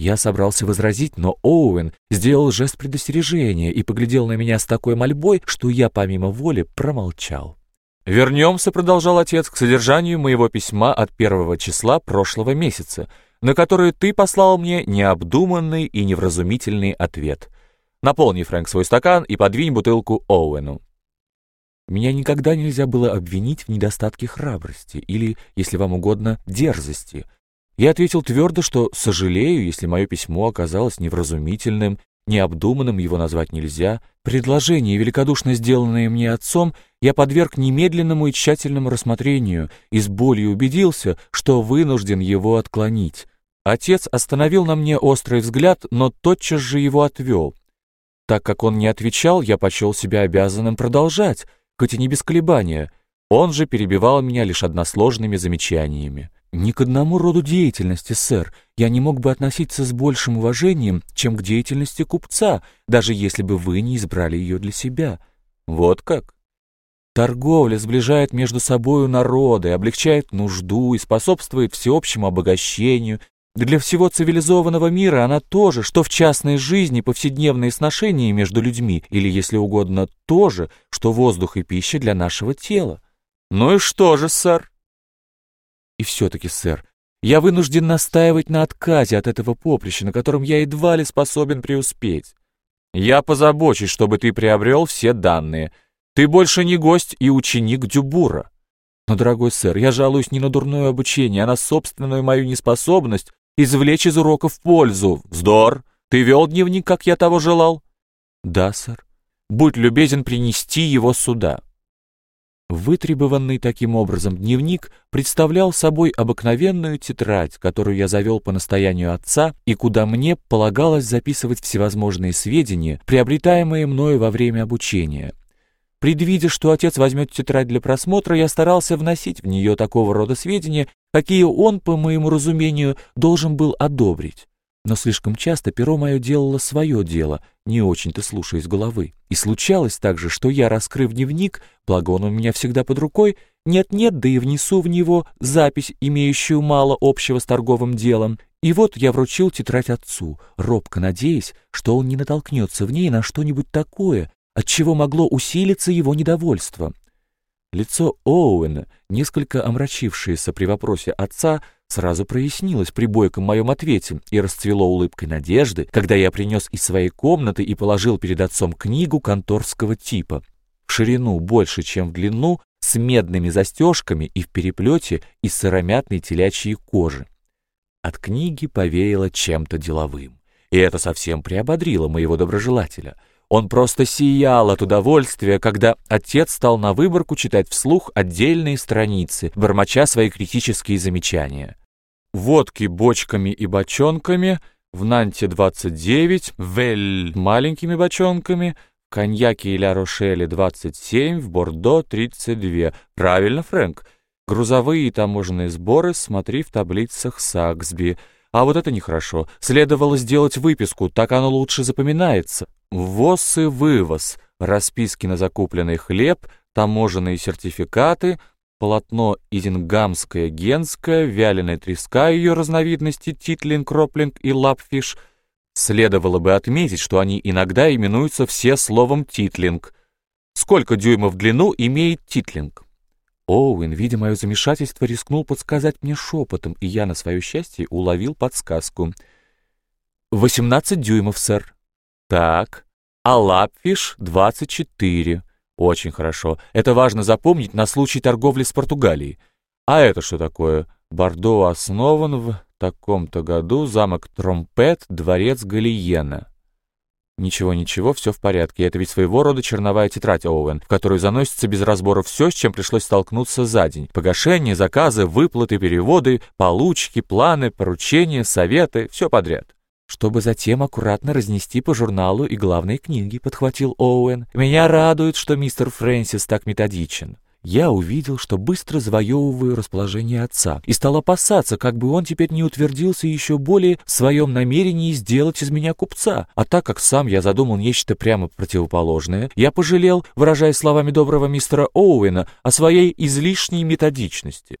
Я собрался возразить, но Оуэн сделал жест предостережения и поглядел на меня с такой мольбой, что я помимо воли промолчал. «Вернемся», — продолжал отец, — «к содержанию моего письма от первого числа прошлого месяца, на которое ты послал мне необдуманный и невразумительный ответ. Наполни, Фрэнк, свой стакан и подвинь бутылку Оуэну». Меня никогда нельзя было обвинить в недостатке храбрости или, если вам угодно, дерзости — я ответил твердо, что сожалею, если мое письмо оказалось невразумительным, необдуманным его назвать нельзя. Предложение, великодушно сделанное мне отцом, я подверг немедленному и тщательному рассмотрению и с болью убедился, что вынужден его отклонить. Отец остановил на мне острый взгляд, но тотчас же его отвел. Так как он не отвечал, я почел себя обязанным продолжать, хоть и не без колебания. Он же перебивал меня лишь односложными замечаниями. «Ни к одному роду деятельности, сэр, я не мог бы относиться с большим уважением, чем к деятельности купца, даже если бы вы не избрали ее для себя». «Вот как?» Торговля сближает между собою народы, облегчает нужду и способствует всеобщему обогащению. Для всего цивилизованного мира она тоже, что в частной жизни повседневные сношения между людьми, или, если угодно, то же, что воздух и пища для нашего тела. «Ну и что же, сэр?» И все-таки, сэр, я вынужден настаивать на отказе от этого поприща, на котором я едва ли способен преуспеть. Я позабочусь, чтобы ты приобрел все данные. Ты больше не гость и ученик Дюбура. Но, дорогой сэр, я жалуюсь не на дурное обучение, а на собственную мою неспособность извлечь из уроков пользу. Вздор! Ты вел дневник, как я того желал? Да, сэр. Будь любезен принести его сюда. Вытребованный таким образом дневник представлял собой обыкновенную тетрадь, которую я завел по настоянию отца и куда мне полагалось записывать всевозможные сведения, приобретаемые мною во время обучения. Предвидя, что отец возьмет тетрадь для просмотра, я старался вносить в нее такого рода сведения, какие он, по моему разумению, должен был одобрить. Но слишком часто перо мое делало свое дело, не очень-то слушаясь головы. И случалось также, что я, раскрыв дневник, благо он у меня всегда под рукой, нет-нет, да и внесу в него запись, имеющую мало общего с торговым делом. И вот я вручил тетрадь отцу, робко надеясь, что он не натолкнется в ней на что-нибудь такое, от чего могло усилиться его недовольство. Лицо Оуэна, несколько омрачившееся при вопросе отца, сразу прояснилось при бойком моем ответе и расцвело улыбкой надежды, когда я принес из своей комнаты и положил перед отцом книгу конторского типа. В ширину больше, чем в длину, с медными застежками и в переплете из сыромятной телячьей кожи. От книги повеяло чем-то деловым, и это совсем приободрило моего доброжелателя — он просто сиял от удовольствия, когда отец стал на выборку читать вслух отдельные страницы, бормоча свои критические замечания. Водки бочками и бочонками, в Нанте 29, в Эль маленькими бочонками, в Коньяке и Ля-Рошеле 27, в Бордо 32. Правильно, Фрэнк. Грузовые и таможенные сборы смотри в таблицах Саксби. А вот это нехорошо. Следовало сделать выписку, так оно лучше запоминается. Ввоз и вывоз, расписки на закупленный хлеб, таможенные сертификаты, полотно изингамское, генское, вяленая треска ее разновидности титлинг, кроплинг и лапфиш. Следовало бы отметить, что они иногда именуются все словом титлинг. Сколько дюймов в длину имеет титлинг? Оуэн, видя мое замешательство, рискнул подсказать мне шепотом, и я, на свое счастье, уловил подсказку. «Восемнадцать дюймов, сэр». Так, а лапфиш 24. Очень хорошо. Это важно запомнить на случай торговли с Португалией. А это что такое? Бордо основан в таком-то году, замок Тромпет, дворец Галиена. Ничего, ничего, все в порядке. Это ведь своего рода черновая тетрадь Оуэн, в которую заносится без разбора все, с чем пришлось столкнуться за день. Погашение, заказы, выплаты, переводы, получки, планы, поручения, советы, все подряд чтобы затем аккуратно разнести по журналу и главной книге», — подхватил Оуэн. «Меня радует, что мистер Фрэнсис так методичен». Я увидел, что быстро завоевываю расположение отца, и стал опасаться, как бы он теперь не утвердился еще более в своем намерении сделать из меня купца. А так как сам я задумал нечто прямо противоположное, я пожалел, выражая словами доброго мистера Оуэна, о своей излишней методичности.